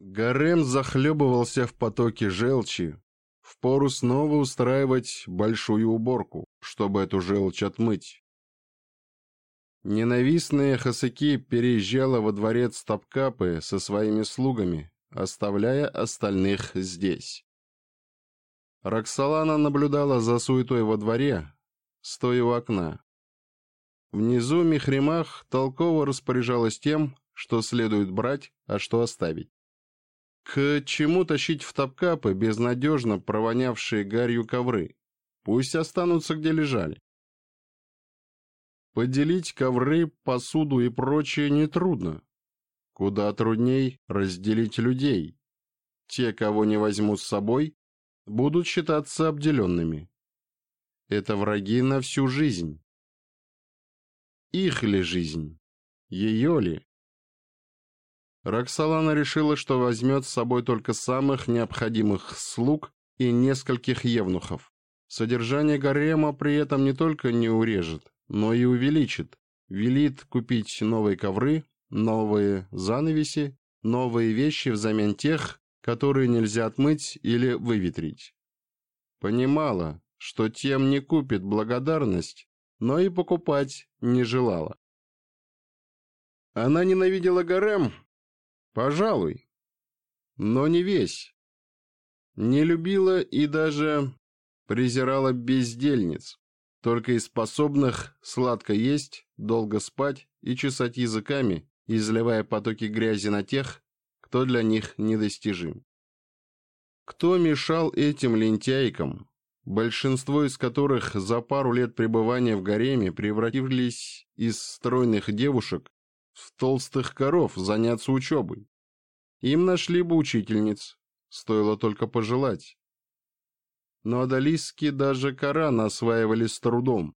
Гарем захлебывался в потоке желчи. Впору снова устраивать большую уборку, чтобы эту желчь отмыть. Ненавистная Хасаки переезжала во дворец Топкапы со своими слугами, оставляя остальных здесь. Роксолана наблюдала за суетой во дворе, стоя у окна. Внизу Михримах толково распоряжалась тем, что следует брать, а что оставить. К чему тащить в топкапы безнадежно провонявшие гарью ковры? Пусть останутся, где лежали. Поделить ковры, посуду и прочее нетрудно. Куда трудней разделить людей. Те, кого не возьму с собой, будут считаться обделенными. Это враги на всю жизнь. Их ли жизнь? Ее ли? Роксолана решила, что возьмет с собой только самых необходимых слуг и нескольких евнухов. Содержание гарема при этом не только не урежет, но и увеличит. Велит купить новые ковры, новые занавеси, новые вещи взамен тех, которые нельзя отмыть или выветрить. Понимала, что тем не купит благодарность, но и покупать не желала. Она ненавидела гарем Пожалуй. Но не весь. Не любила и даже презирала бездельниц, только и способных сладко есть, долго спать и чесать языками, изливая потоки грязи на тех, кто для них недостижим. Кто мешал этим лентяйкам, большинство из которых за пару лет пребывания в гареме превратились из стройных девушек в толстых коров заняться учебой. Им нашли бы учительниц, стоило только пожелать. Но адалиски даже Коран осваивали с трудом.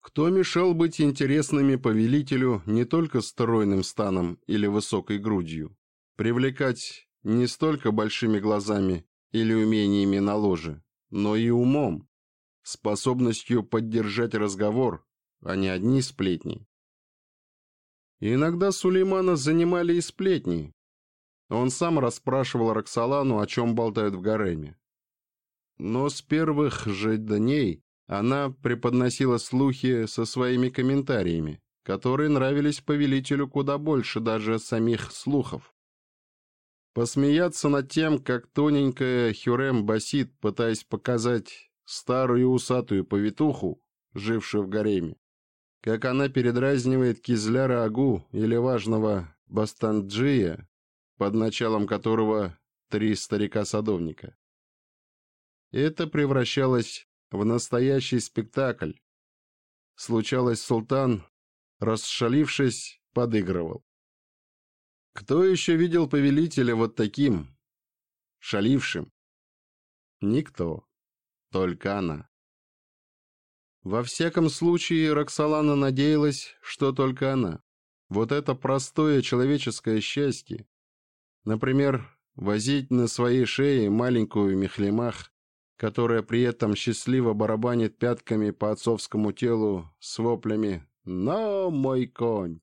Кто мешал быть интересными повелителю не только стройным станом или высокой грудью? Привлекать не столько большими глазами или умениями на ложе, но и умом, способностью поддержать разговор, а не одни сплетни. Иногда Сулеймана занимали и сплетни. Он сам расспрашивал Роксолану, о чем болтают в гареме. Но с первых же дней она преподносила слухи со своими комментариями, которые нравились повелителю куда больше даже самих слухов. Посмеяться над тем, как тоненькая Хюрем басит, пытаясь показать старую усатую повитуху, жившую в гареме, как она передразнивает Кизляра Агу или важного Бастанджия, под началом которого три старика-садовника. Это превращалось в настоящий спектакль. Случалось, султан, расшалившись, подыгрывал. Кто еще видел повелителя вот таким, шалившим? Никто, только она. Во всяком случае, Роксолана надеялась, что только она. Вот это простое человеческое счастье. Например, возить на своей шее маленькую мехлемах, которая при этом счастливо барабанит пятками по отцовскому телу с воплями «На, мой конь!»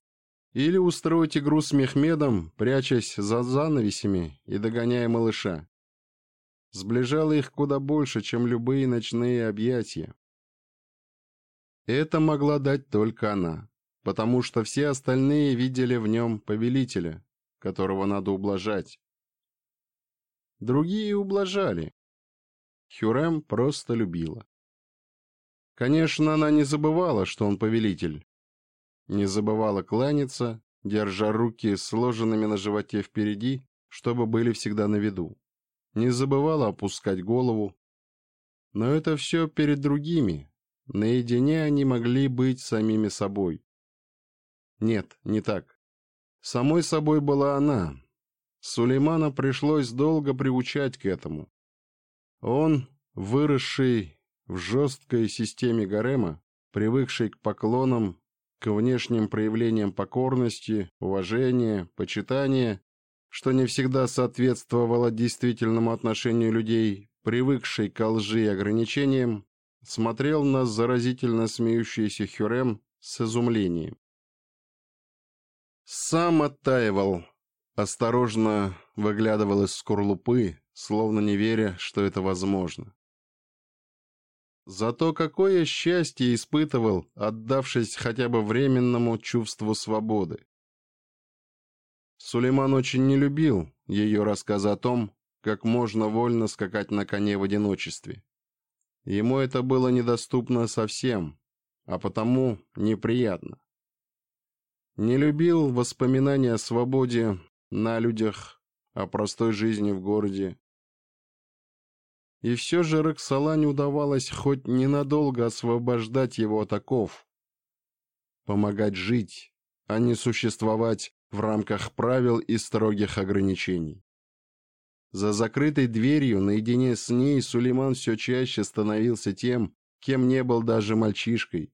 Или устроить игру с Мехмедом, прячась за занавесями и догоняя малыша. Сближало их куда больше, чем любые ночные объятия. Это могла дать только она, потому что все остальные видели в нем повелителя, которого надо ублажать. Другие ублажали. Хюрем просто любила. Конечно, она не забывала, что он повелитель. Не забывала кланяться, держа руки сложенными на животе впереди, чтобы были всегда на виду. Не забывала опускать голову. Но это все перед другими, Наедине они могли быть самими собой. Нет, не так. Самой собой была она. Сулеймана пришлось долго приучать к этому. Он, выросший в жесткой системе гарема, привыкший к поклонам, к внешним проявлениям покорности, уважения, почитания, что не всегда соответствовало действительному отношению людей, привыкший к лжи и ограничениям, смотрел на заразительно смеющийся Хюрем с изумлением. «Сам оттаивал!» Осторожно выглядывал из скорлупы, словно не веря, что это возможно. Зато какое счастье испытывал, отдавшись хотя бы временному чувству свободы. Сулейман очень не любил ее рассказ о том, как можно вольно скакать на коне в одиночестве. Ему это было недоступно совсем, а потому неприятно. Не любил воспоминания о свободе на людях, о простой жизни в городе. И все же Роксолане удавалось хоть ненадолго освобождать его от оков. Помогать жить, а не существовать в рамках правил и строгих ограничений. За закрытой дверью наедине с ней Сулейман все чаще становился тем, кем не был даже мальчишкой.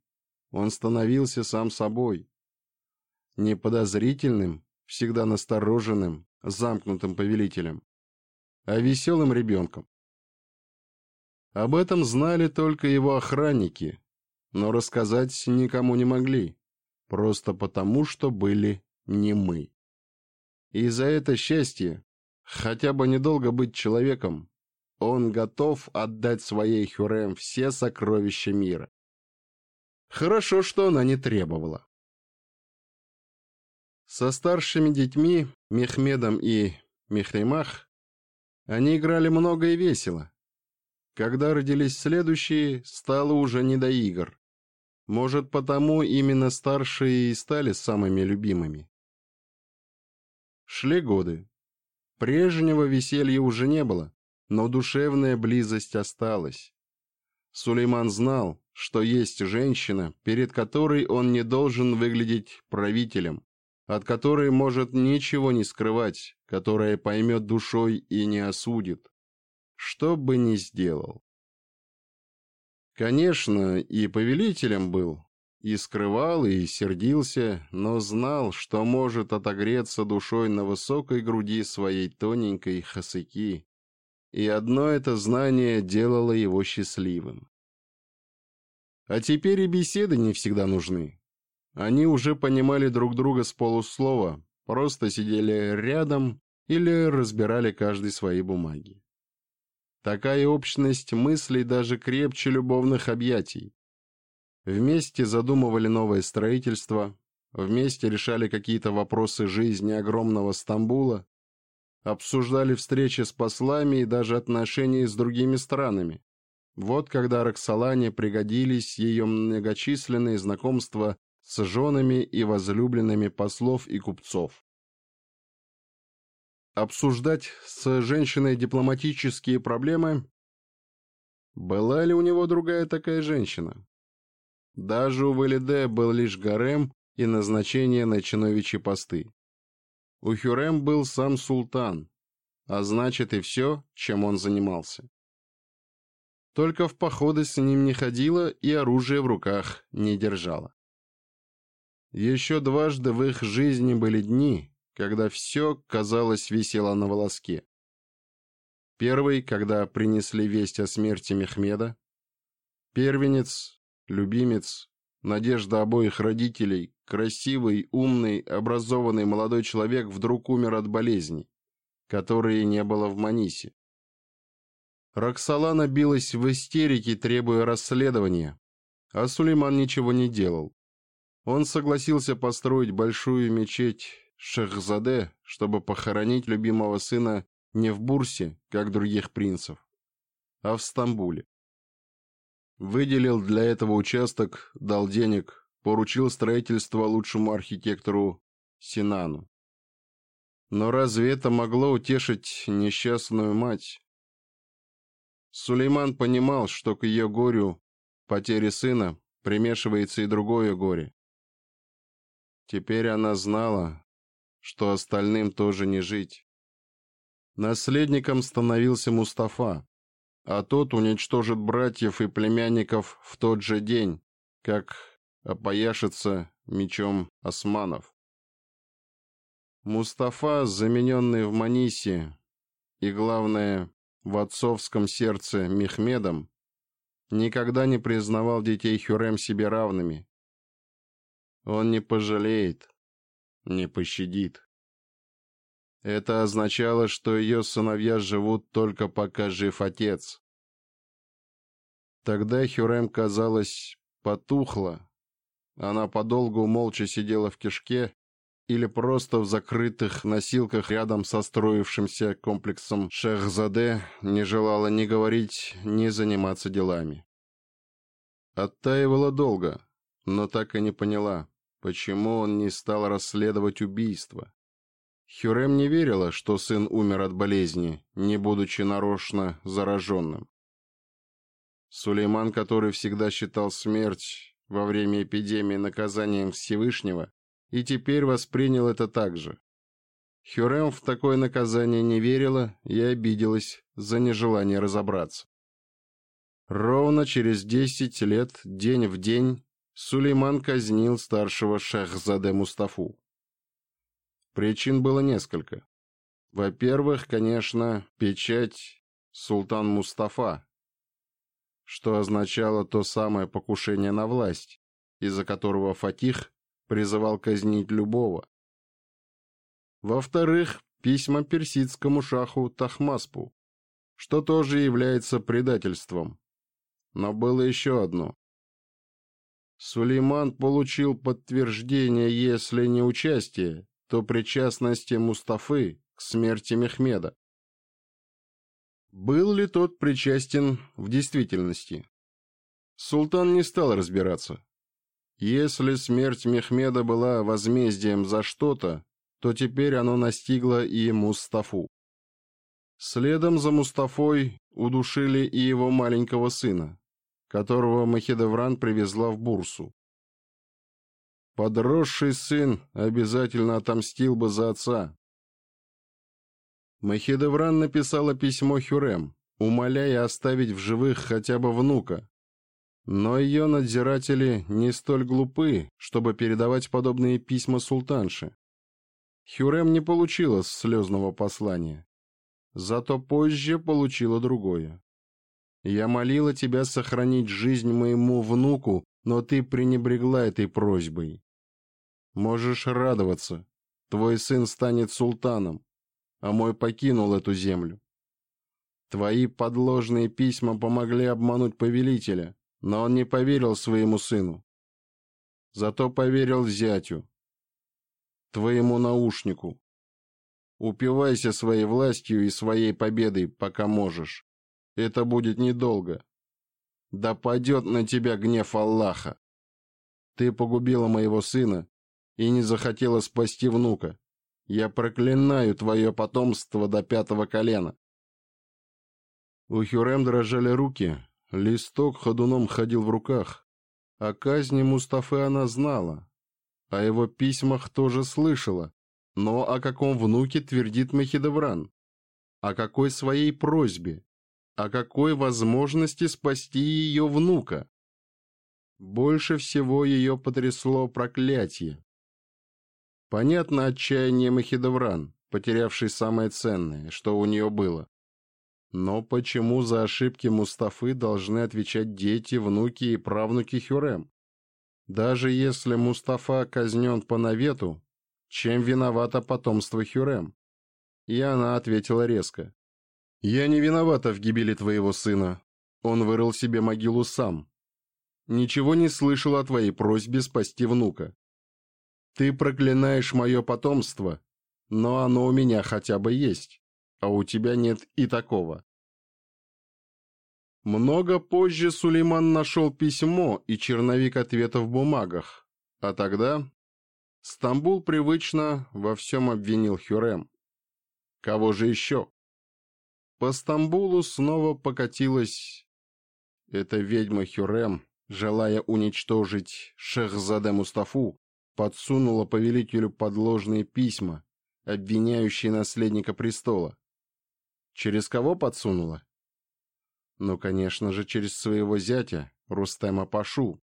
Он становился сам собой. Неподозрительным, всегда настороженным, замкнутым повелителем, а веселым ребенком. Об этом знали только его охранники, но рассказать никому не могли, просто потому, что были не мы. И за это счастье Хотя бы недолго быть человеком, он готов отдать своей Хюрем все сокровища мира. Хорошо, что она не требовала. Со старшими детьми, Мехмедом и Мехремах, они играли много и весело. Когда родились следующие, стало уже не до игр. Может, потому именно старшие и стали самыми любимыми. Шли годы. Прежнего веселья уже не было, но душевная близость осталась. Сулейман знал, что есть женщина, перед которой он не должен выглядеть правителем, от которой может ничего не скрывать, которая поймет душой и не осудит, что бы ни сделал. Конечно, и повелителем был, и скрывал, и сердился, но знал, что может отогреться душой на высокой груди своей тоненькой хасыки. И одно это знание делало его счастливым. А теперь и беседы не всегда нужны. Они уже понимали друг друга с полуслова, просто сидели рядом или разбирали каждый свои бумаги. Такая общность мыслей даже крепче любовных объятий. Вместе задумывали новое строительство, вместе решали какие-то вопросы жизни огромного Стамбула, обсуждали встречи с послами и даже отношения с другими странами. Вот когда Роксолане пригодились ее многочисленные знакомства с женами и возлюбленными послов и купцов. Обсуждать с женщиной дипломатические проблемы? Была ли у него другая такая женщина? Даже у Валиде был лишь гарем и назначение на чиновичьи посты. У Хюрем был сам султан, а значит и все, чем он занимался. Только в походы с ним не ходила и оружие в руках не держала. Еще дважды в их жизни были дни, когда все, казалось, висело на волоске. Первый, когда принесли весть о смерти Мехмеда. Первенец, любимец, надежда обоих родителей, красивый, умный, образованный молодой человек вдруг умер от болезни, которой не было в Манисе. Роксолана билась в истерике, требуя расследования, а Сулейман ничего не делал. Он согласился построить большую мечеть Шехзаде, чтобы похоронить любимого сына не в Бурсе, как других принцев, а в Стамбуле. Выделил для этого участок, дал денег, поручил строительство лучшему архитектору Синану. Но разве это могло утешить несчастную мать? Сулейман понимал, что к ее горю, потере сына, примешивается и другое горе. Теперь она знала, что остальным тоже не жить. Наследником становился Мустафа а тот уничтожит братьев и племянников в тот же день, как опояшится мечом османов. Мустафа, замененный в Манисе и, главное, в отцовском сердце Мехмедом, никогда не признавал детей Хюрем себе равными. Он не пожалеет, не пощадит. Это означало, что ее сыновья живут только пока жив отец. Тогда Хюрем, казалось, потухла. Она подолгу молча сидела в кишке или просто в закрытых носилках рядом со строившимся комплексом Шехзаде не желала ни говорить, ни заниматься делами. Оттаивала долго, но так и не поняла, почему он не стал расследовать убийство. Хюрем не верила, что сын умер от болезни, не будучи нарочно зараженным. Сулейман, который всегда считал смерть во время эпидемии наказанием Всевышнего, и теперь воспринял это так же. Хюрем в такое наказание не верила и обиделась за нежелание разобраться. Ровно через десять лет, день в день, Сулейман казнил старшего шахзаде Мустафу. Причин было несколько. Во-первых, конечно, печать «Султан Мустафа», что означало то самое покушение на власть, из-за которого Фатих призывал казнить любого. Во-вторых, письма персидскому шаху Тахмаспу, что тоже является предательством. Но было еще одно. Сулейман получил подтверждение, если не участие, то причастности Мустафы к смерти Мехмеда. Был ли тот причастен в действительности? Султан не стал разбираться. Если смерть Мехмеда была возмездием за что-то, то теперь оно настигло и Мустафу. Следом за Мустафой удушили и его маленького сына, которого Махедевран привезла в Бурсу подросший сын обязательно отомстил бы за отца. Махедевран написала письмо Хюрем, умоляя оставить в живых хотя бы внука. Но ее надзиратели не столь глупы, чтобы передавать подобные письма султанше. Хюрем не получила слезного послания. Зато позже получила другое. «Я молила тебя сохранить жизнь моему внуку но ты пренебрегла этой просьбой. Можешь радоваться, твой сын станет султаном, а мой покинул эту землю. Твои подложные письма помогли обмануть повелителя, но он не поверил своему сыну. Зато поверил зятю, твоему наушнику. Упивайся своей властью и своей победой, пока можешь. Это будет недолго да падет на тебя гнев Аллаха. Ты погубила моего сына и не захотела спасти внука. Я проклинаю твое потомство до пятого колена. У Хюрем дрожали руки, листок ходуном ходил в руках. О казни Мустафы она знала, о его письмах тоже слышала, но о каком внуке твердит Мехидевран, о какой своей просьбе, о какой возможности спасти ее внука. Больше всего ее потрясло проклятие. Понятно отчаяние Махидевран, потерявший самое ценное, что у нее было. Но почему за ошибки Мустафы должны отвечать дети, внуки и правнуки Хюрем? Даже если Мустафа казнен по навету, чем виновато потомство Хюрем? И она ответила резко. «Я не виновата в гибели твоего сына. Он вырыл себе могилу сам. Ничего не слышал о твоей просьбе спасти внука. Ты проклинаешь мое потомство, но оно у меня хотя бы есть, а у тебя нет и такого. Много позже Сулейман нашел письмо и черновик ответа в бумагах, а тогда Стамбул привычно во всем обвинил По Стамбулу снова покатилась эта ведьма Хюрем, желая уничтожить Шехзаде Мустафу, подсунула повелителю подложные письма, обвиняющие наследника престола. Через кого подсунула? Ну, конечно же, через своего зятя, Рустема Пашу.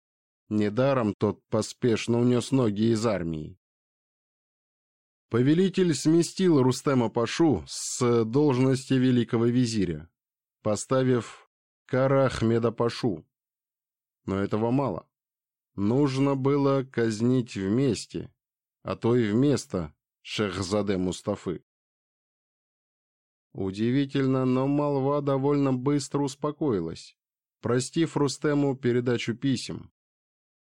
Недаром тот поспешно унес ноги из армии. Повелитель сместил Рустема Пашу с должности великого визиря, поставив Карахмеда Пашу. Но этого мало. Нужно было казнить вместе, а то и вместо Шехзаде Мустафы. Удивительно, но молва довольно быстро успокоилась, простив Рустему передачу писем.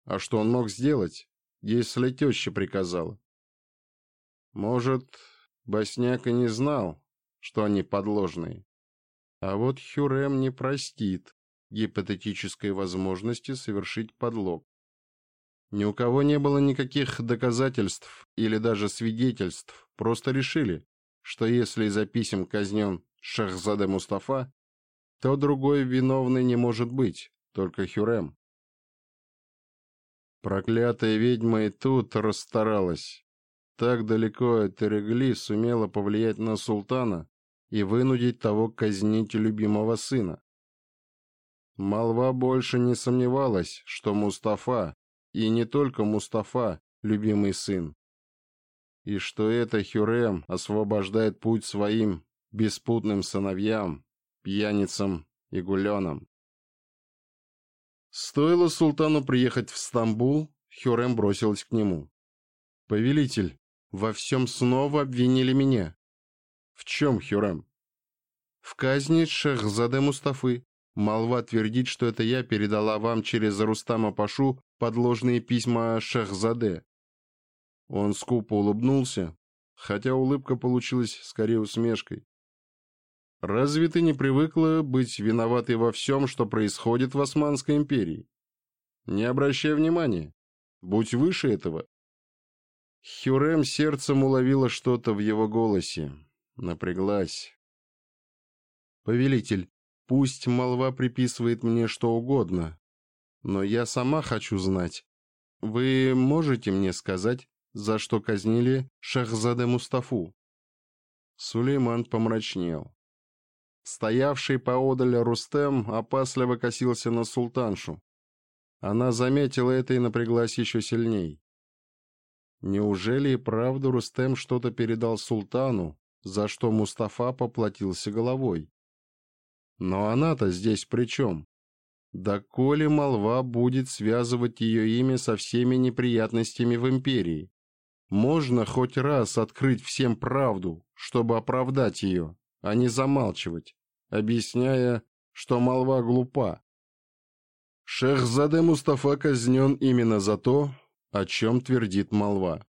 А что он мог сделать, если теща приказала? Может, Босняка не знал, что они подложные. А вот Хюрем не простит гипотетической возможности совершить подлог. Ни у кого не было никаких доказательств или даже свидетельств, просто решили, что если за писем казнен Шахзаде Мустафа, то другой виновный не может быть, только Хюрем. Проклятая ведьма и тут расстаралась так далеко от Эрегли сумела повлиять на султана и вынудить того казнить любимого сына. Молва больше не сомневалась, что Мустафа, и не только Мустафа, любимый сын, и что это Хюрем освобождает путь своим беспутным сыновьям, пьяницам и гуленам. Стоило султану приехать в Стамбул, Хюрем бросилась к нему. «Повелитель, во всем снова обвинили меня. В чем, Хюрам? В казни Шахзаде Мустафы. Молва твердит, что это я передала вам через Рустама Пашу подложные письма Шахзаде. Он скупо улыбнулся, хотя улыбка получилась скорее усмешкой. «Разве ты не привыкла быть виноватой во всем, что происходит в Османской империи? Не обращай внимания. Будь выше этого, Хюрем сердцем уловила что-то в его голосе. Напряглась. «Повелитель, пусть молва приписывает мне что угодно, но я сама хочу знать. Вы можете мне сказать, за что казнили Шахзаде Мустафу?» Сулейман помрачнел. Стоявший поодаль Рустем опасливо косился на султаншу. Она заметила это и напряглась еще сильней. Неужели и правда Рустем что-то передал султану, за что Мустафа поплатился головой? Но она-то здесь при чем? Да коли молва будет связывать ее имя со всеми неприятностями в империи? Можно хоть раз открыть всем правду, чтобы оправдать ее, а не замалчивать, объясняя, что молва глупа. Шехзаде Мустафа казнен именно за то, о чем твердит молва.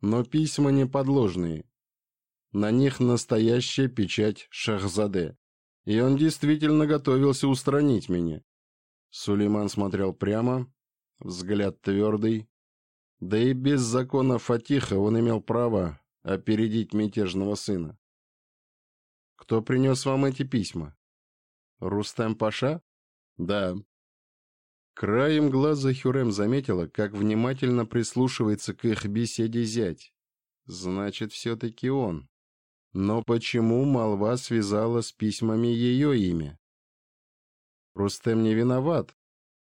Но письма не подложные. На них настоящая печать Шахзаде. И он действительно готовился устранить меня. Сулейман смотрел прямо, взгляд твердый. Да и без закона Фатиха он имел право опередить мятежного сына. «Кто принес вам эти письма?» «Рустем Паша?» «Да», Краем глаза Хюрем заметила, как внимательно прислушивается к их беседе зять. Значит, все-таки он. Но почему молва связала с письмами ее имя? Рустем не виноват.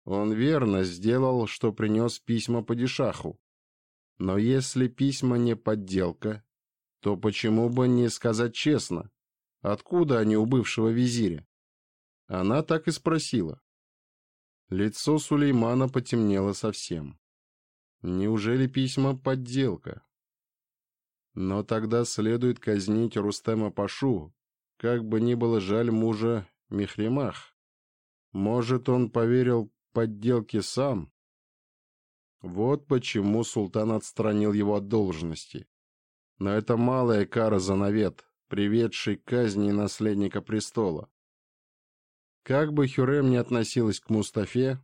Он верно сделал, что принес письма по дешаху. Но если письма не подделка, то почему бы не сказать честно, откуда они у бывшего визиря? Она так и спросила. Лицо Сулеймана потемнело совсем. Неужели письма — подделка? Но тогда следует казнить Рустема Пашу, как бы ни было жаль мужа Мехремах. Может, он поверил подделке сам? Вот почему султан отстранил его от должности. Но это малая кара за навет, приведший к казни наследника престола. Как бы Хюрем не относилась к Мустафе,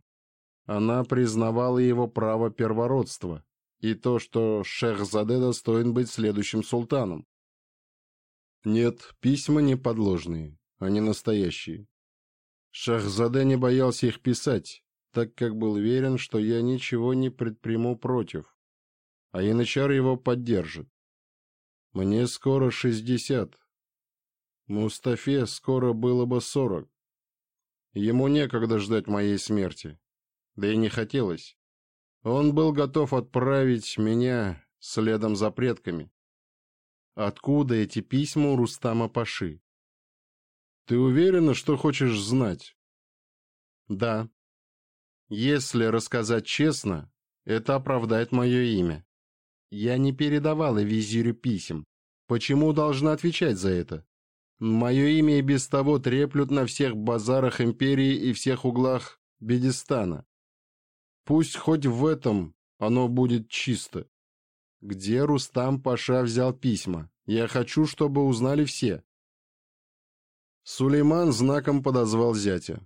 она признавала его право первородства и то, что Шехзаде достоин быть следующим султаном. Нет, письма не подложные, они настоящие. Шахзаде не боялся их писать, так как был уверен, что я ничего не предприму против, а Янычар его поддержит. Мне скоро шестьдесят. Мустафе скоро было бы сорок. Ему некогда ждать моей смерти. Да и не хотелось. Он был готов отправить меня следом за предками. Откуда эти письма у Рустама Паши? Ты уверена, что хочешь знать? Да. Если рассказать честно, это оправдает мое имя. Я не передавала визирю писем. Почему должна отвечать за это? Мое имя и без того треплют на всех базарах империи и всех углах Бедистана. Пусть хоть в этом оно будет чисто. Где Рустам Паша взял письма? Я хочу, чтобы узнали все. Сулейман знаком подозвал зятя.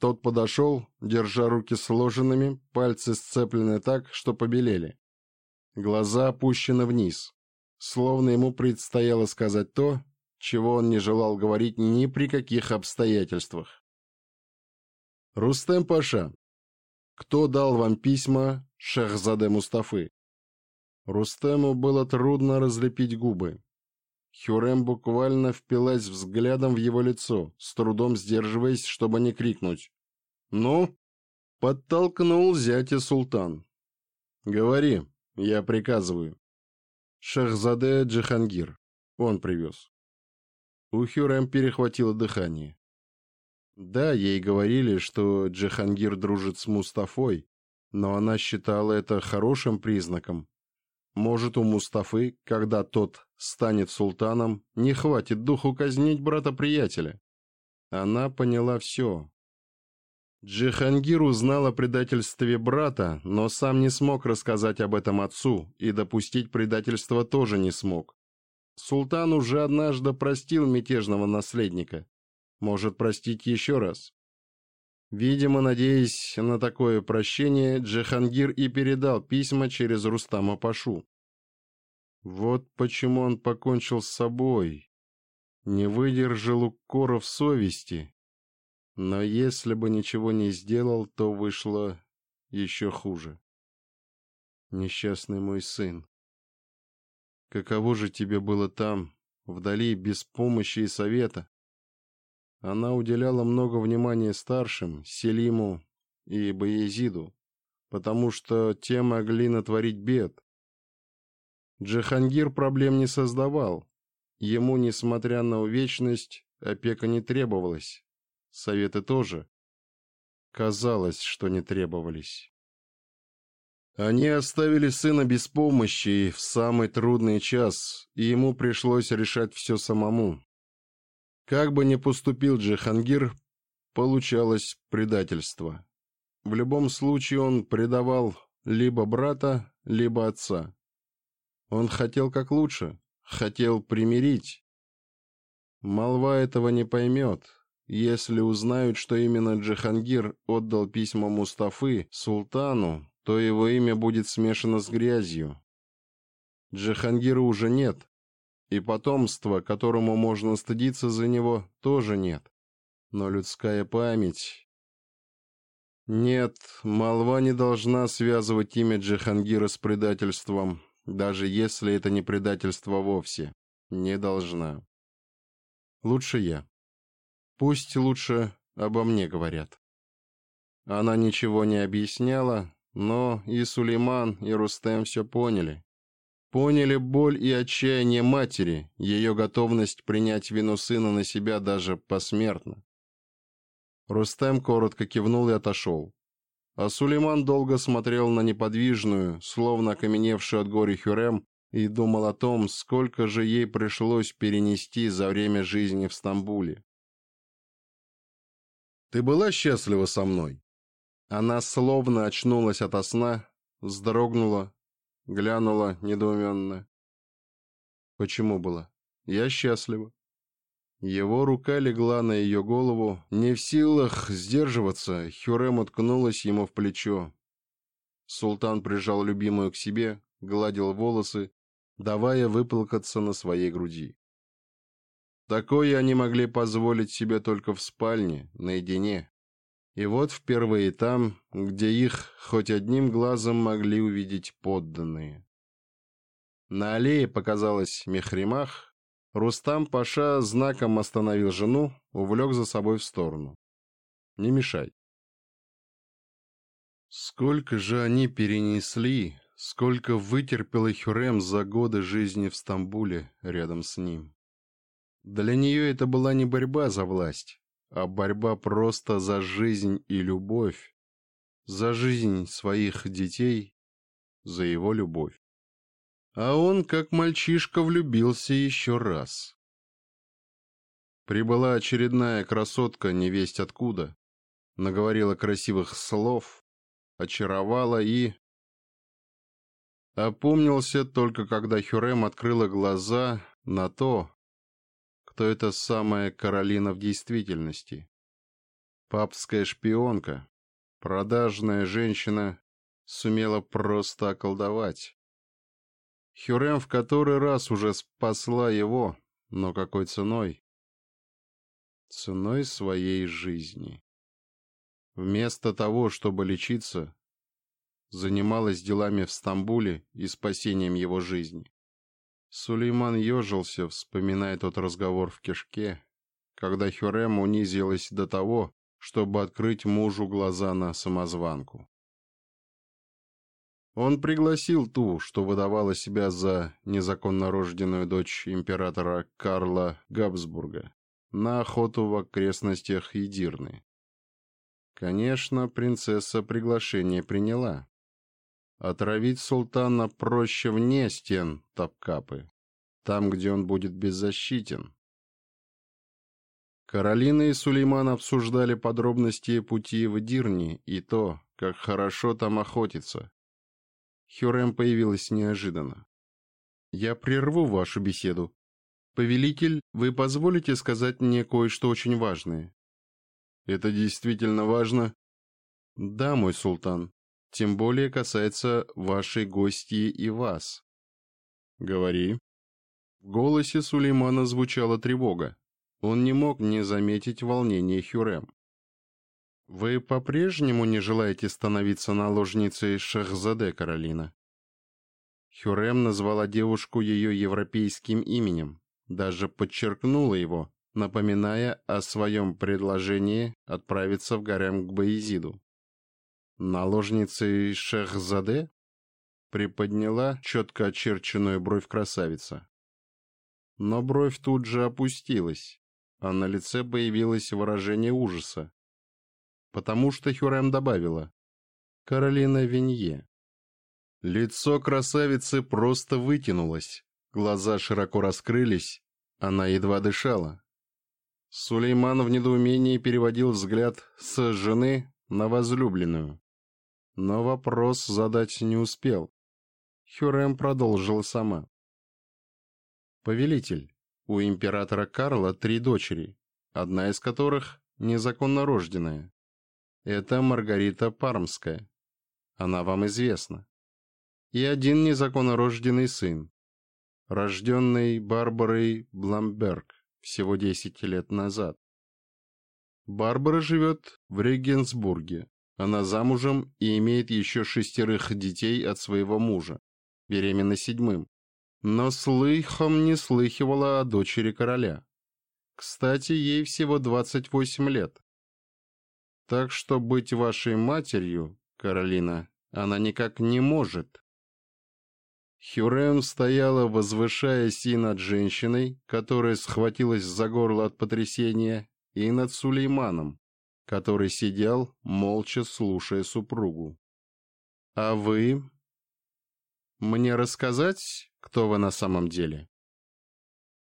Тот подошел, держа руки сложенными, пальцы сцеплены так, что побелели. Глаза опущены вниз, словно ему предстояло сказать то, чего он не желал говорить ни при каких обстоятельствах. «Рустем Паша, кто дал вам письма шехзаде Мустафы?» Рустему было трудно разлепить губы. Хюрем буквально впилась взглядом в его лицо, с трудом сдерживаясь, чтобы не крикнуть. «Ну?» — подтолкнул зятя султан. «Говори, я приказываю». Шахзаде Джихангир. Он привез. У Хюрем перехватило дыхание. Да, ей говорили, что Джихангир дружит с Мустафой, но она считала это хорошим признаком. Может, у Мустафы, когда тот станет султаном, не хватит духу казнить брата-приятеля. Она поняла все. Джихангир узнал о предательстве брата, но сам не смог рассказать об этом отцу, и допустить предательство тоже не смог. Султан уже однажды простил мятежного наследника. Может простить еще раз. Видимо, надеясь на такое прощение, Джихангир и передал письма через Рустама Пашу. Вот почему он покончил с собой. Не выдержал укоров совести. Но если бы ничего не сделал, то вышло еще хуже. Несчастный мой сын. Каково же тебе было там, вдали, без помощи и совета? Она уделяла много внимания старшим, Селиму и Баязиду, потому что те могли натворить бед. Джихангир проблем не создавал. Ему, несмотря на увечность, опека не требовалась. Советы тоже. Казалось, что не требовались. Они оставили сына без помощи в самый трудный час, и ему пришлось решать все самому. Как бы ни поступил Джихангир, получалось предательство. В любом случае он предавал либо брата, либо отца. Он хотел как лучше, хотел примирить. Молва этого не поймет, если узнают, что именно Джихангир отдал письма Мустафы султану, то его имя будет смешано с грязью. Джихангира уже нет, и потомства, которому можно стыдиться за него, тоже нет. Но людская память... Нет, молва не должна связывать имя Джихангира с предательством, даже если это не предательство вовсе. Не должна. Лучше я. Пусть лучше обо мне говорят. Она ничего не объясняла, но и Сулейман, и Рустем все поняли. Поняли боль и отчаяние матери, ее готовность принять вину сына на себя даже посмертно. Рустем коротко кивнул и отошел. А Сулейман долго смотрел на неподвижную, словно окаменевшую от горя Хюрем, и думал о том, сколько же ей пришлось перенести за время жизни в Стамбуле. «Ты была счастлива со мной?» Она словно очнулась ото сна, вздрогнула, глянула недоуменно. Почему было? Я счастлива. Его рука легла на ее голову. Не в силах сдерживаться, Хюрем уткнулась ему в плечо. Султан прижал любимую к себе, гладил волосы, давая выплакаться на своей груди. Такое они могли позволить себе только в спальне, наедине, и вот впервые там, где их хоть одним глазом могли увидеть подданные. На аллее показалась Мехримах. Рустам Паша знаком остановил жену, увлек за собой в сторону. «Не мешай». Сколько же они перенесли, сколько вытерпела Хюрем за годы жизни в Стамбуле рядом с ним. Для нее это была не борьба за власть, а борьба просто за жизнь и любовь, за жизнь своих детей, за его любовь. А он, как мальчишка, влюбился еще раз. Прибыла очередная красотка, невесть откуда, наговорила красивых слов, очаровала и... Опомнился только, когда Хюрем открыла глаза на то, кто эта самая Каролина в действительности. Папская шпионка, продажная женщина, сумела просто околдовать. Хюрем в который раз уже спасла его, но какой ценой? Ценой своей жизни. Вместо того, чтобы лечиться, занималась делами в Стамбуле и спасением его жизни. Сулейман ежился, вспоминая тот разговор в кишке, когда Хюрем унизилась до того, чтобы открыть мужу глаза на самозванку. Он пригласил ту, что выдавала себя за незаконно рожденную дочь императора Карла Габсбурга, на охоту в окрестностях Едирны. Конечно, принцесса приглашение приняла, Отравить султана проще вне стен Топкапы, там, где он будет беззащитен. Каролина и Сулейман обсуждали подробности пути в Дирни и то, как хорошо там охотиться. Хюрем появилась неожиданно. «Я прерву вашу беседу. Повелитель, вы позволите сказать мне кое-что очень важное?» «Это действительно важно?» «Да, мой султан тем более касается вашей гости и вас. Говори. В голосе Сулеймана звучала тревога. Он не мог не заметить волнение Хюрем. Вы по-прежнему не желаете становиться наложницей Шахзаде Каролина? Хюрем назвала девушку ее европейским именем, даже подчеркнула его, напоминая о своем предложении отправиться в гарем к Баизиду наложницей Шехзаде?» Приподняла четко очерченную бровь красавица. Но бровь тут же опустилась, а на лице появилось выражение ужаса. Потому что Хюрем добавила «Каролина Винье». Лицо красавицы просто вытянулось, глаза широко раскрылись, она едва дышала. Сулейман в недоумении переводил взгляд с жены на возлюбленную но вопрос задать не успел. Хюрем продолжила сама. «Повелитель, у императора Карла три дочери, одна из которых незаконно рожденная. Это Маргарита Пармская. Она вам известна. И один незаконно рожденный сын, рожденный Барбарой Бламберг всего 10 лет назад. Барбара живет в Регенсбурге, она замужем и имеет еще шестерых детей от своего мужа, беременна седьмым. Но слыхом не слыхивала о дочери короля. Кстати, ей всего 28 лет. Так что быть вашей матерью, Каролина, она никак не может. Хюрем стояла, возвышаясь и над женщиной, которая схватилась за горло от потрясения, и над Сулейманом, который сидел, молча слушая супругу. «А вы? Мне рассказать, кто вы на самом деле?»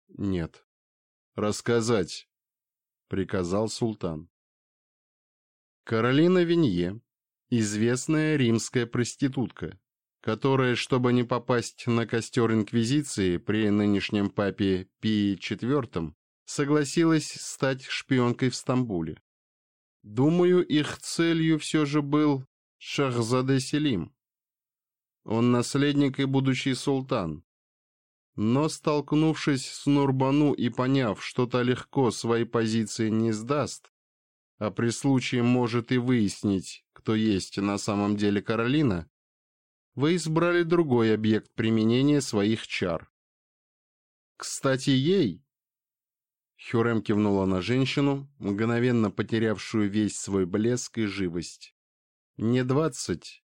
«Нет». «Рассказать», — приказал султан. Каролина Винье, известная римская проститутка, которая, чтобы не попасть на костер Инквизиции при нынешнем папе Пии IV, согласилась стать шпионкой в Стамбуле. Думаю, их целью все же был Шахзаде Селим. Он наследник и будущий султан. Но, столкнувшись с Нурбану и поняв, что то легко свои позиции не сдаст, а при случае может и выяснить, кто есть на самом деле Каролина, вы избрали другой объект применения своих чар. Кстати, ей, Хюрем кивнула на женщину, мгновенно потерявшую весь свой блеск и живость. Не двадцать,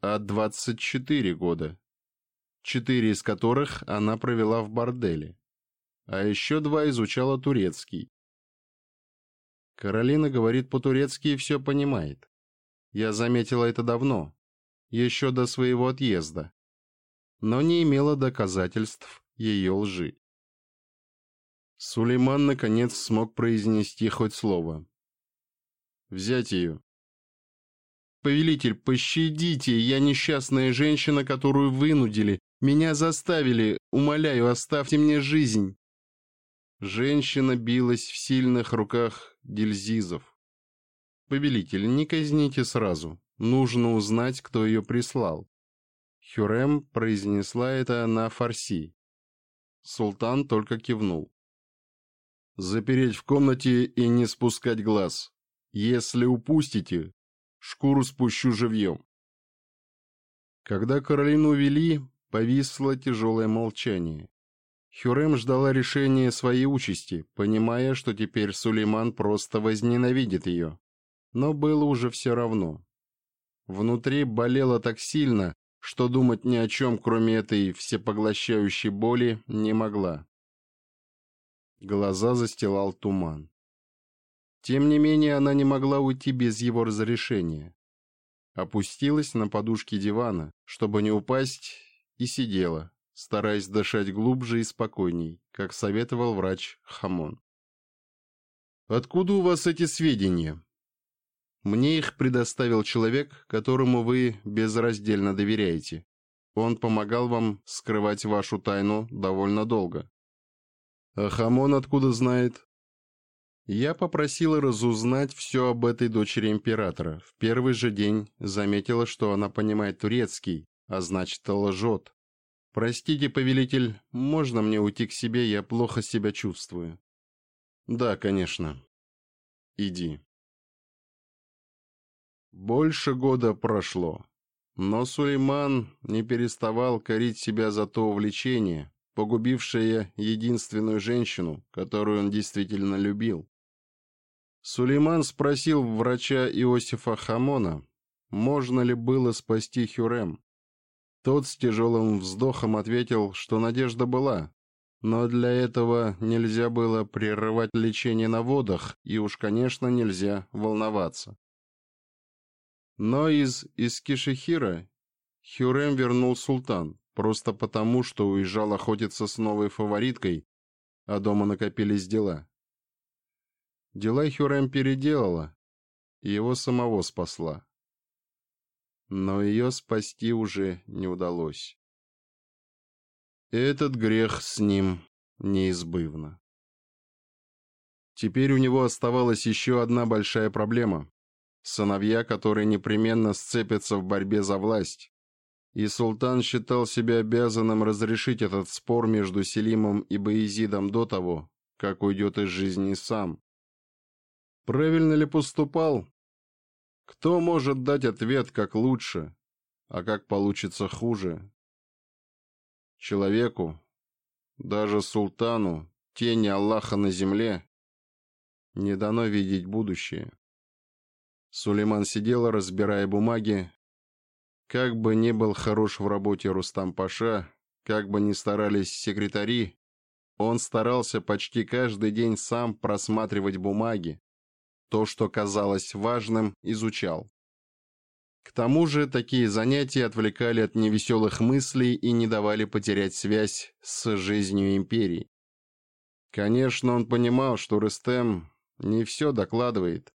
а двадцать четыре года. Четыре из которых она провела в борделе. А еще два изучала турецкий. Каролина говорит по-турецки и все понимает. Я заметила это давно, еще до своего отъезда, но не имела доказательств ее лжи. Сулейман наконец смог произнести хоть слово. «Взять ее». «Повелитель, пощадите! Я несчастная женщина, которую вынудили. Меня заставили. Умоляю, оставьте мне жизнь!» Женщина билась в сильных руках дельзизов. «Повелитель, не казните сразу. Нужно узнать, кто ее прислал». Хюрем произнесла это на фарси. Султан только кивнул. Запереть в комнате и не спускать глаз. Если упустите, шкуру спущу живьем. Когда Каролину вели, повисло тяжелое молчание. Хюрем ждала решения своей участи, понимая, что теперь Сулейман просто возненавидит ее. Но было уже все равно. Внутри болело так сильно, что думать ни о чем, кроме этой всепоглощающей боли, не могла. Глаза застилал туман. Тем не менее, она не могла уйти без его разрешения. Опустилась на подушки дивана, чтобы не упасть, и сидела, стараясь дышать глубже и спокойней, как советовал врач Хамон. «Откуда у вас эти сведения?» Мне их предоставил человек, которому вы безраздельно доверяете. Он помогал вам скрывать вашу тайну довольно долго. А Хамон откуда знает? Я попросила разузнать все об этой дочери императора. В первый же день заметила, что она понимает турецкий, а значит, лжет. «Простите, повелитель, можно мне уйти к себе? Я плохо себя чувствую». «Да, конечно. Иди». Больше года прошло, но Сулейман не переставал корить себя за то увлечение, погубившая единственную женщину, которую он действительно любил. Сулейман спросил врача Иосифа Хамона, можно ли было спасти Хюрем. Тот с тяжелым вздохом ответил, что надежда была, но для этого нельзя было прерывать лечение на водах, и уж, конечно, нельзя волноваться. Но из Искишихира Хюрем вернул султан, Просто потому, что уезжал охотиться с новой фавориткой, а дома накопились дела. Дела Хюрем переделала, его самого спасла. Но ее спасти уже не удалось. Этот грех с ним неизбывно. Теперь у него оставалась еще одна большая проблема. Сыновья, которые непременно сцепятся в борьбе за власть. И султан считал себя обязанным разрешить этот спор между Селимом и Баизидом до того, как уйдет из жизни сам. Правильно ли поступал? Кто может дать ответ, как лучше, а как получится хуже? Человеку, даже султану, тени Аллаха на земле, не дано видеть будущее. Сулейман сидел, разбирая бумаги. Как бы ни был хорош в работе Рустам Паша, как бы ни старались секретари, он старался почти каждый день сам просматривать бумаги. То, что казалось важным, изучал. К тому же такие занятия отвлекали от невеселых мыслей и не давали потерять связь с жизнью империи. Конечно, он понимал, что Рустем не все докладывает,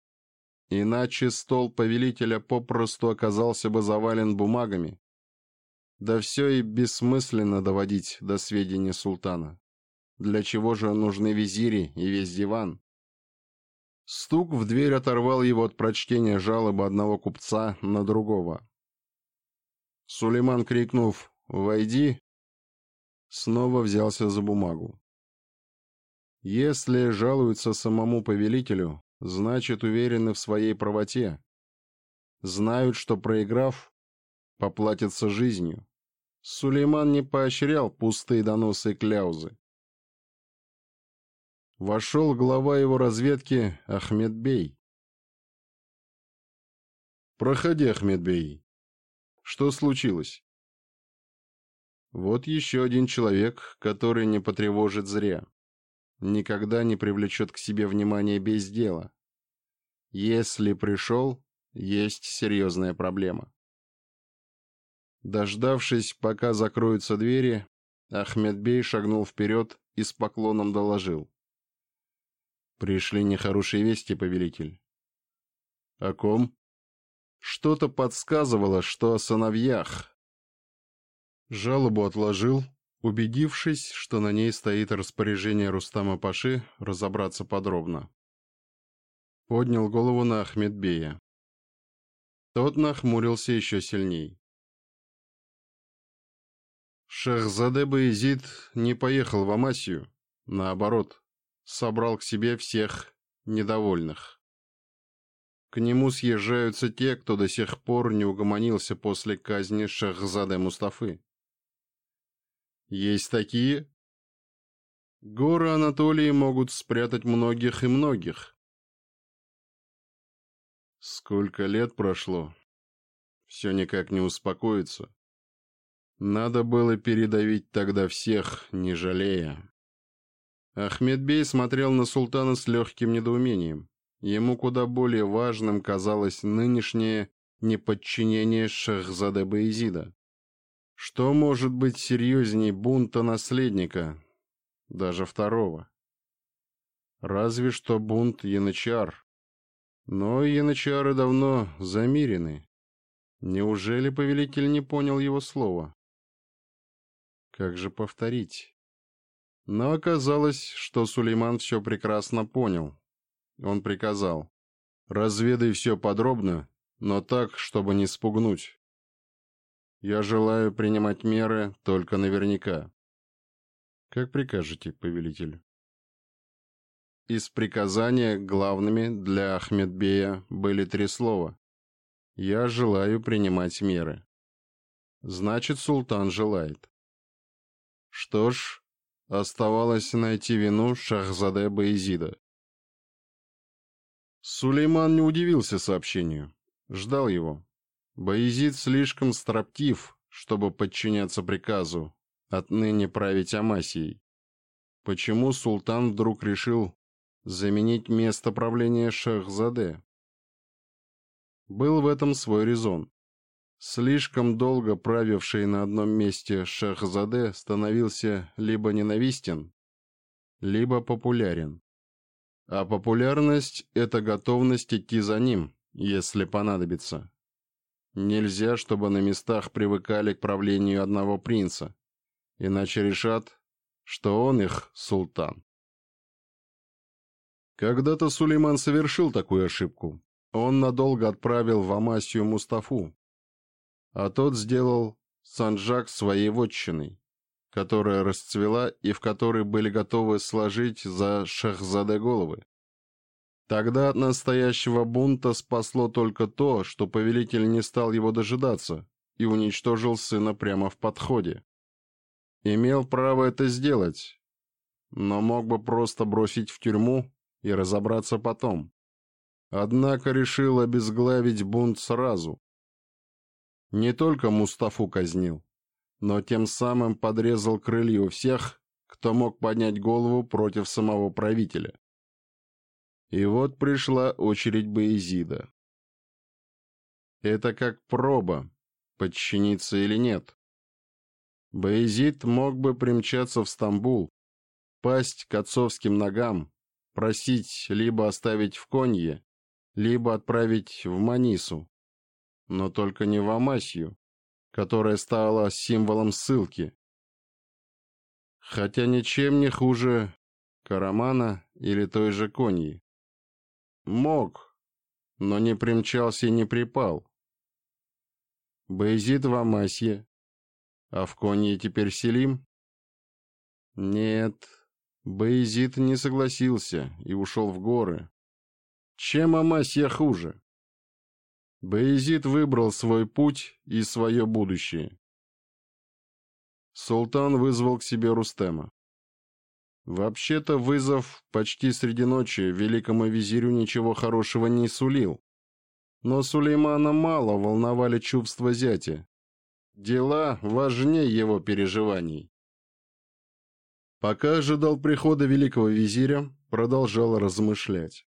иначе стол повелителя попросту оказался бы завален бумагами. Да все и бессмысленно доводить до сведения султана. Для чего же нужны визири и весь диван? Стук в дверь оторвал его от прочтения жалобы одного купца на другого. Сулейман, крикнув «Войди!», снова взялся за бумагу. Если жалуются самому повелителю, значит, уверены в своей правоте. Знают, что, проиграв, поплатятся жизнью. Сулейман не поощрял пустые доносы и Кляузы. Вошел глава его разведки Ахмедбей. «Проходи, Ахмедбей. Что случилось?» «Вот еще один человек, который не потревожит зря» никогда не привлечет к себе внимание без дела. Если пришел, есть серьезная проблема. Дождавшись, пока закроются двери, Ахмедбей шагнул вперед и с поклоном доложил. «Пришли нехорошие вести, повелитель». «О ком?» «Что-то подсказывало, что о сыновьях». Жалобу отложил, убедившись, что на ней стоит распоряжение Рустама Паши разобраться подробно. Поднял голову на Ахмедбея. Тот нахмурился еще сильней. Шехзаде Баизид не поехал в Амасию, наоборот, собрал к себе всех недовольных. К нему съезжаются те, кто до сих пор не угомонился после казни Шахзаде Мустафы. Есть такие? Горы Анатолии могут спрятать многих и многих. Сколько лет прошло. Все никак не успокоится. Надо было передавить тогда всех, не жалея. Ахмедбей смотрел на султана с легким недоумением. Ему куда более важным казалось нынешнее неподчинение Шахзаде Баизида. Что может быть серьезней бунта наследника, даже второго? Разве что бунт янычар. Но янычары давно замирены. Неужели повелитель не понял его слова? Как же повторить? Но оказалось, что Сулейман все прекрасно понял. Он приказал. «Разведай все подробно, но так, чтобы не спугнуть». Я желаю принимать меры только наверняка. Как прикажете, повелитель. Из приказания главными для Ахмедбея были три слова. «Я желаю принимать меры». Значит, султан желает. Что ж, оставалось найти вину Шахзаде Баизида. Сулейман не удивился сообщению. Ждал его. Боязид слишком строптив, чтобы подчиняться приказу, отныне править Амасией. Почему султан вдруг решил заменить место правления Шахзаде? Был в этом свой резон. Слишком долго правивший на одном месте Шахзаде становился либо ненавистен, либо популярен. А популярность – это готовность идти за ним, если понадобится. Нельзя, чтобы на местах привыкали к правлению одного принца, иначе решат, что он их султан. Когда-то Сулейман совершил такую ошибку. Он надолго отправил в Амасию Мустафу, а тот сделал Санджак своей вотчиной, которая расцвела и в которой были готовы сложить за шахзаде головы. Тогда от настоящего бунта спасло только то, что повелитель не стал его дожидаться и уничтожил сына прямо в подходе. Имел право это сделать, но мог бы просто бросить в тюрьму и разобраться потом. Однако решил обезглавить бунт сразу. Не только Мустафу казнил, но тем самым подрезал крылья у всех, кто мог поднять голову против самого правителя. И вот пришла очередь Боязида. Это как проба, подчиниться или нет. Боязид мог бы примчаться в Стамбул, пасть к отцовским ногам, просить либо оставить в Конье, либо отправить в Манису, но только не в Амасью, которая стала символом ссылки. Хотя ничем не хуже Карамана или той же Коньи. Мог, но не примчался и не припал. Бейзит в Амасье. А в Конье теперь Селим? Нет, Бейзит не согласился и ушел в горы. Чем Амасья хуже? Бейзит выбрал свой путь и свое будущее. Султан вызвал к себе Рустема. Вообще-то вызов почти среди ночи великому визирю ничего хорошего не сулил. Но Сулеймана мало волновали чувства зятя. Дела важнее его переживаний. Пока ожидал прихода великого визиря, продолжал размышлять.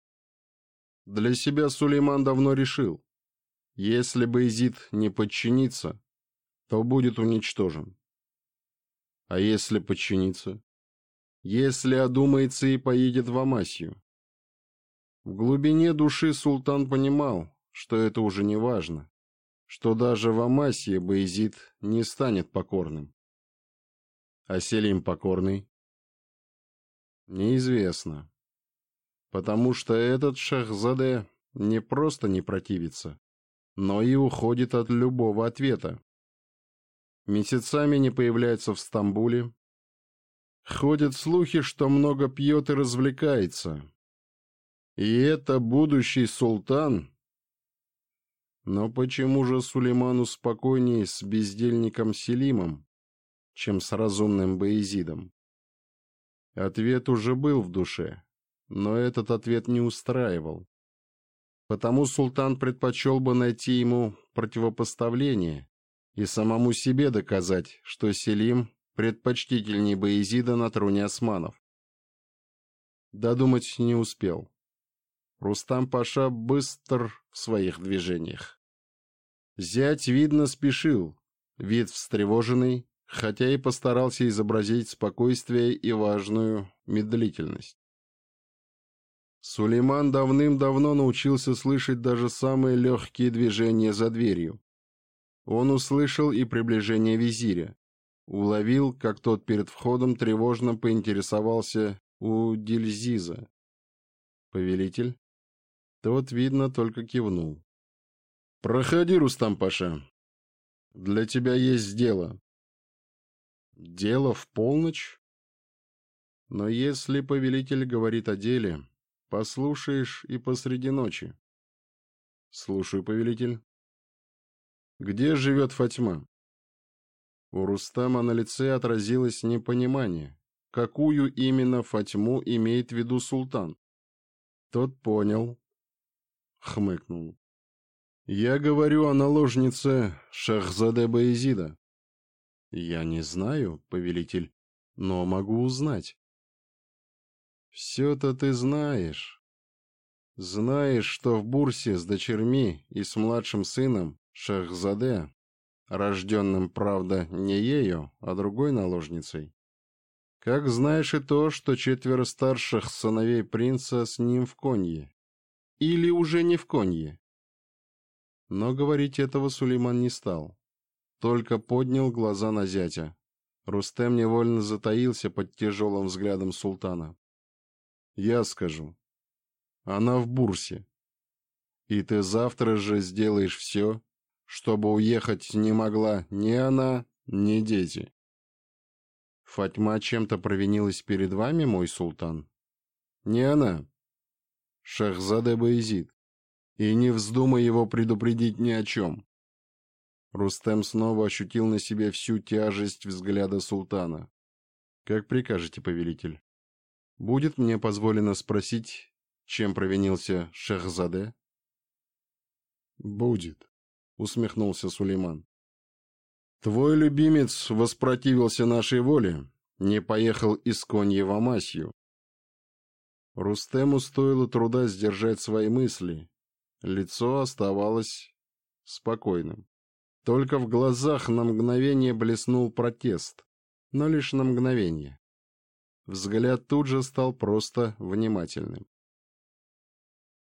Для себя Сулейман давно решил, если бы Изид не подчинится, то будет уничтожен. А если подчинится? если одумается и поедет в Амасью. В глубине души султан понимал, что это уже не важно, что даже в Амасье Боязид не станет покорным. А Селим покорный? Неизвестно. Потому что этот шахзаде не просто не противится, но и уходит от любого ответа. Месяцами не появляется в Стамбуле, Ходят слухи, что много пьет и развлекается. И это будущий султан? Но почему же Сулейману спокойнее с бездельником Селимом, чем с разумным Боязидом? Ответ уже был в душе, но этот ответ не устраивал. Потому султан предпочел бы найти ему противопоставление и самому себе доказать, что Селим предпочтительней Боязида на троне османов. Додумать не успел. Рустам Паша быстр в своих движениях. Зять, видно, спешил, вид встревоженный, хотя и постарался изобразить спокойствие и важную медлительность. Сулейман давным-давно научился слышать даже самые легкие движения за дверью. Он услышал и приближение визиря. Уловил, как тот перед входом тревожно поинтересовался у Дильзиза. Повелитель? Тот, видно, только кивнул. «Проходи, Рустам-паша. Для тебя есть дело». «Дело в полночь?» «Но если повелитель говорит о деле, послушаешь и посреди ночи». «Слушаю, повелитель». «Где живет Фатьма?» У Рустама на лице отразилось непонимание, какую именно Фатьму имеет в виду султан. Тот понял, хмыкнул. «Я говорю о наложнице Шахзаде Баезида». «Я не знаю, повелитель, но могу узнать». «Все-то ты знаешь. Знаешь, что в Бурсе с дочерьми и с младшим сыном Шахзаде рожденным, правда, не ею, а другой наложницей. Как знаешь и то, что четверо старших сыновей принца с ним в конье. Или уже не в конье. Но говорить этого Сулейман не стал. Только поднял глаза на зятя. Рустем невольно затаился под тяжелым взглядом султана. «Я скажу. Она в бурсе. И ты завтра же сделаешь все, чтобы уехать не могла ни она, ни дети. Фатьма чем-то провинилась перед вами, мой султан? Не она. Шахзаде Баизид. И не вздумай его предупредить ни о чем. Рустем снова ощутил на себе всю тяжесть взгляда султана. Как прикажете, повелитель. Будет мне позволено спросить, чем провинился Шахзаде? Будет усмехнулся Сулейман. Твой любимец воспротивился нашей воле, не поехал из Коньева масью. Рустему стоило труда сдержать свои мысли. Лицо оставалось спокойным. Только в глазах на мгновение блеснул протест, но лишь на мгновение. Взгляд тут же стал просто внимательным.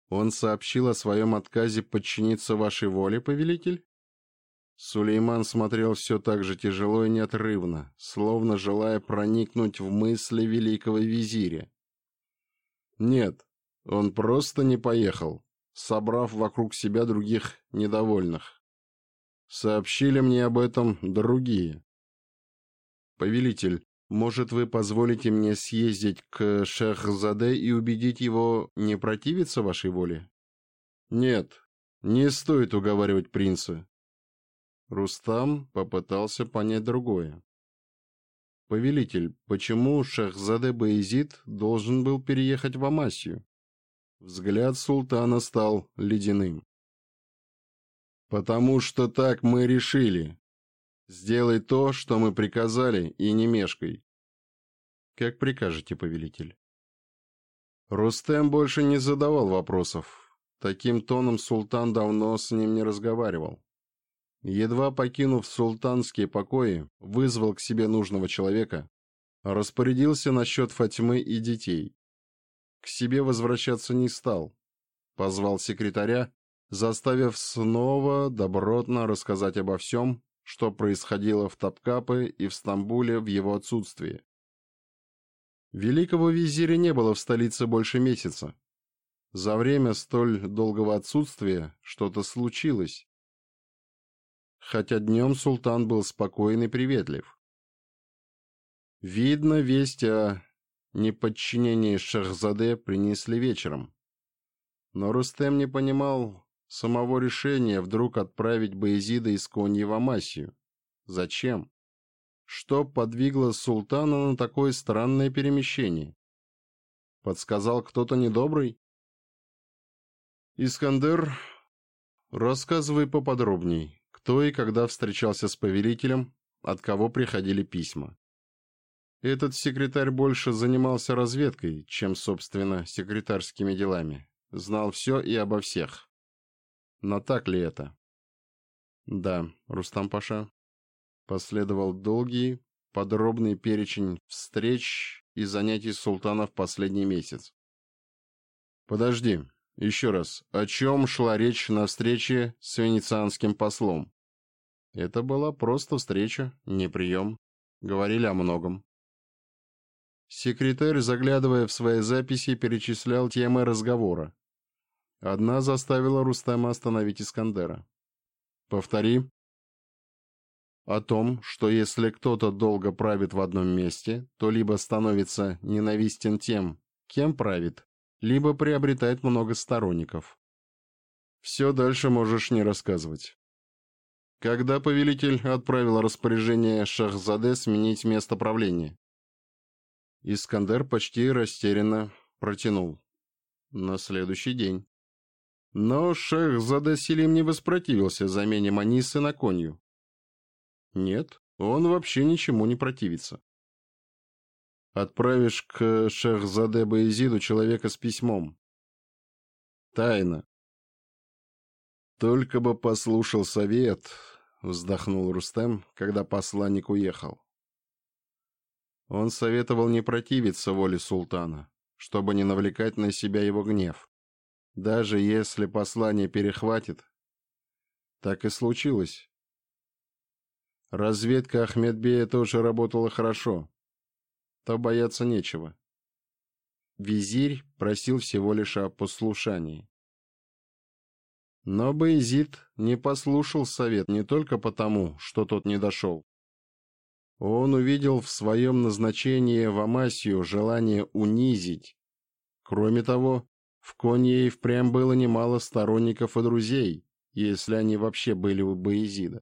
Он сообщил о своем отказе подчиниться вашей воле, повелитель? Сулейман смотрел все так же тяжело и неотрывно, словно желая проникнуть в мысли великого визиря. Нет, он просто не поехал, собрав вокруг себя других недовольных. Сообщили мне об этом другие. Повелитель, может, вы позволите мне съездить к Шехзаде и убедить его не противиться вашей воле? Нет, не стоит уговаривать принца. Рустам попытался понять другое. Повелитель, почему Шехзаде Баизид должен был переехать в Амасию? Взгляд султана стал ледяным. «Потому что так мы решили», Сделай то, что мы приказали, и не мешкай. Как прикажете, повелитель. Рустем больше не задавал вопросов. Таким тоном султан давно с ним не разговаривал. Едва покинув султанские покои, вызвал к себе нужного человека, распорядился насчет Фатьмы и детей. К себе возвращаться не стал. Позвал секретаря, заставив снова добротно рассказать обо всем, что происходило в Топкапе и в Стамбуле в его отсутствии. Великого визиря не было в столице больше месяца. За время столь долгого отсутствия что-то случилось. Хотя днем султан был спокоен и приветлив. Видно, весть о неподчинении Шахзаде принесли вечером. Но Рустем не понимал, Самого решения вдруг отправить Боязида из Коньи в Зачем? Что подвигло султана на такое странное перемещение? Подсказал кто-то недобрый? Искандер, рассказывай поподробней, кто и когда встречался с повелителем, от кого приходили письма. Этот секретарь больше занимался разведкой, чем, собственно, секретарскими делами. Знал все и обо всех. Но так ли это? Да, Рустам Паша. Последовал долгий, подробный перечень встреч и занятий султана в последний месяц. Подожди, еще раз, о чем шла речь на встрече с венецианским послом? Это была просто встреча, не прием. Говорили о многом. Секретарь, заглядывая в свои записи, перечислял темы разговора. Одна заставила Рустема остановить Искандера. «Повтори». О том, что если кто-то долго правит в одном месте, то либо становится ненавистен тем, кем правит, либо приобретает много сторонников. Все дальше можешь не рассказывать. Когда повелитель отправил распоряжение Шахзаде сменить место правления? Искандер почти растерянно протянул. На следующий день. Но шех задосили мне воспротивился замене Манисы на конью. Нет, он вообще ничему не противится. Отправишь к шехзаде Баезиду человека с письмом. Тайна. Только бы послушал совет, вздохнул Рустем, когда посланник уехал. Он советовал не противиться воле султана, чтобы не навлекать на себя его гнев. Даже если послание перехватит. Так и случилось. Разведка Ахмедбея тоже работала хорошо. То бояться нечего. Визирь просил всего лишь о послушании. Но Боязид не послушал совет не только потому, что тот не дошел. Он увидел в своем назначении в Амасию желание унизить. Кроме того, в Конье и впрямь было немало сторонников и друзей, если они вообще были у Боязида.